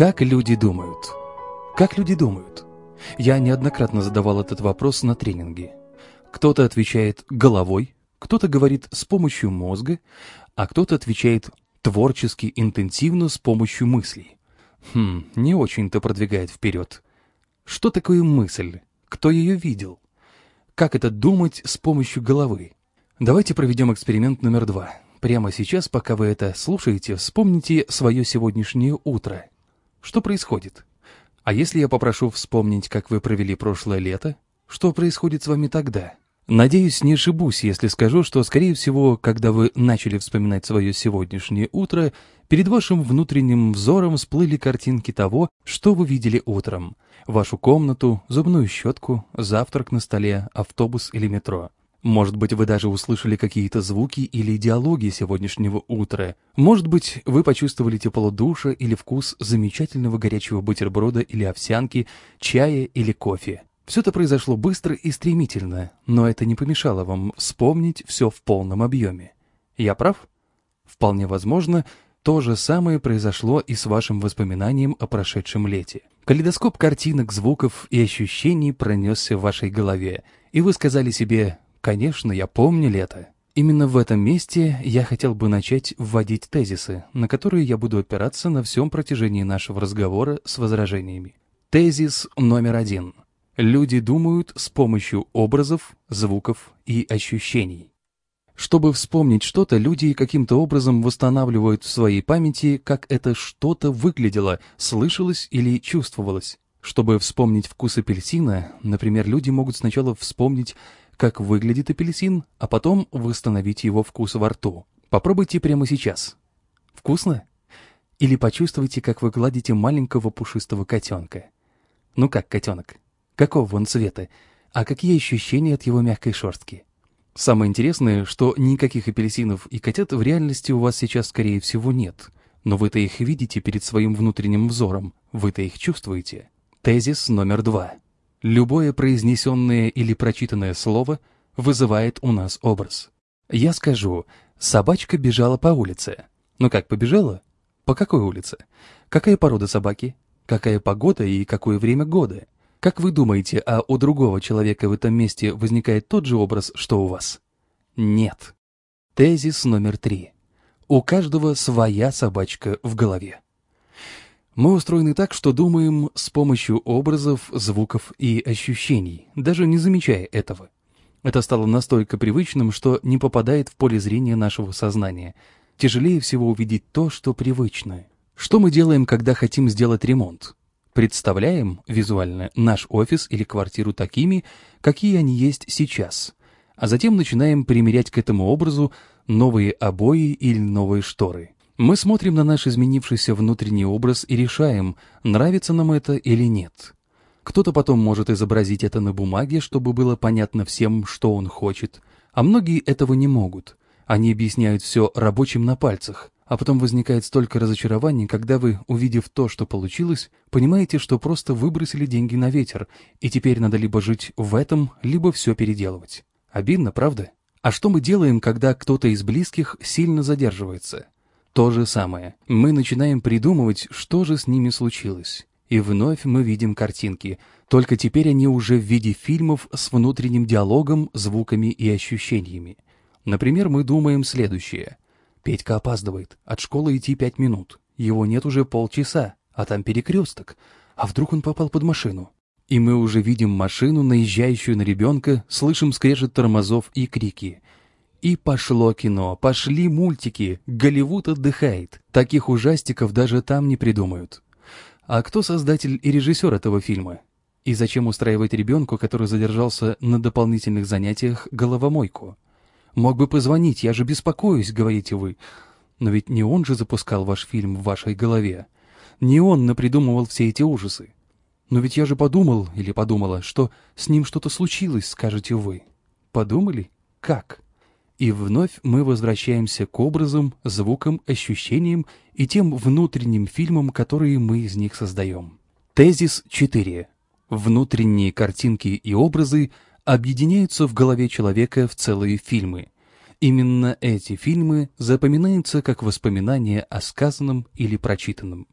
Как люди думают? Как люди думают? Я неоднократно задавал этот вопрос на тренинге. Кто-то отвечает головой, кто-то говорит с помощью мозга, а кто-то отвечает творчески, интенсивно с помощью мыслей. Хм, не очень-то продвигает вперед. Что такое мысль? Кто ее видел? Как это думать с помощью головы? Давайте проведем эксперимент номер два. Прямо сейчас, пока вы это слушаете, вспомните свое сегодняшнее утро. Что происходит? А если я попрошу вспомнить, как вы провели прошлое лето, что происходит с вами тогда? Надеюсь, не ошибусь, если скажу, что, скорее всего, когда вы начали вспоминать свое сегодняшнее утро, перед вашим внутренним взором всплыли картинки того, что вы видели утром. Вашу комнату, зубную щетку, завтрак на столе, автобус или метро. Может быть, вы даже услышали какие-то звуки или диалоги сегодняшнего утра. Может быть, вы почувствовали тепло душа или вкус замечательного горячего бутерброда или овсянки, чая или кофе. Все это произошло быстро и стремительно, но это не помешало вам вспомнить все в полном объеме. Я прав? Вполне возможно, то же самое произошло и с вашим воспоминанием о прошедшем лете. Калейдоскоп картинок, звуков и ощущений пронесся в вашей голове, и вы сказали себе Конечно, я помню лето. Именно в этом месте я хотел бы начать вводить тезисы, на которые я буду опираться на всем протяжении нашего разговора с возражениями. Тезис номер один. Люди думают с помощью образов, звуков и ощущений. Чтобы вспомнить что-то, люди каким-то образом восстанавливают в своей памяти, как это что-то выглядело, слышалось или чувствовалось. Чтобы вспомнить вкус апельсина, например, люди могут сначала вспомнить как выглядит апельсин, а потом восстановить его вкус во рту. Попробуйте прямо сейчас. Вкусно? Или почувствуйте, как вы гладите маленького пушистого котенка. Ну как котенок? Какого он цвета? А какие ощущения от его мягкой шерстки? Самое интересное, что никаких апельсинов и котят в реальности у вас сейчас, скорее всего, нет. Но вы-то их видите перед своим внутренним взором, вы-то их чувствуете. Тезис номер два. Любое произнесенное или прочитанное слово вызывает у нас образ. Я скажу, собачка бежала по улице. Ну как, побежала? По какой улице? Какая порода собаки? Какая погода и какое время года? Как вы думаете, а у другого человека в этом месте возникает тот же образ, что у вас? Нет. Тезис номер три. У каждого своя собачка в голове. Мы устроены так, что думаем с помощью образов, звуков и ощущений, даже не замечая этого. Это стало настолько привычным, что не попадает в поле зрения нашего сознания. Тяжелее всего увидеть то, что привычно. Что мы делаем, когда хотим сделать ремонт? Представляем визуально наш офис или квартиру такими, какие они есть сейчас, а затем начинаем примерять к этому образу новые обои или новые шторы. Мы смотрим на наш изменившийся внутренний образ и решаем, нравится нам это или нет. Кто-то потом может изобразить это на бумаге, чтобы было понятно всем, что он хочет, а многие этого не могут. Они объясняют все рабочим на пальцах, а потом возникает столько разочарований, когда вы, увидев то, что получилось, понимаете, что просто выбросили деньги на ветер, и теперь надо либо жить в этом, либо все переделывать. Обидно, правда? А что мы делаем, когда кто-то из близких сильно задерживается? То же самое. Мы начинаем придумывать, что же с ними случилось. И вновь мы видим картинки, только теперь они уже в виде фильмов с внутренним диалогом, звуками и ощущениями. Например, мы думаем следующее. Петька опаздывает, от школы идти пять минут, его нет уже полчаса, а там перекресток. А вдруг он попал под машину? И мы уже видим машину, наезжающую на ребенка, слышим скрежет тормозов и крики. И пошло кино, пошли мультики, Голливуд отдыхает. Таких ужастиков даже там не придумают. А кто создатель и режиссер этого фильма? И зачем устраивать ребенку, который задержался на дополнительных занятиях, головомойку? Мог бы позвонить, я же беспокоюсь, говорите вы. Но ведь не он же запускал ваш фильм в вашей голове. Не он напридумывал все эти ужасы. Но ведь я же подумал или подумала, что с ним что-то случилось, скажете вы. Подумали? Как? И вновь мы возвращаемся к образам, звукам, ощущениям и тем внутренним фильмам, которые мы из них создаем. Тезис 4. Внутренние картинки и образы объединяются в голове человека в целые фильмы. Именно эти фильмы запоминаются как воспоминания о сказанном или прочитанном.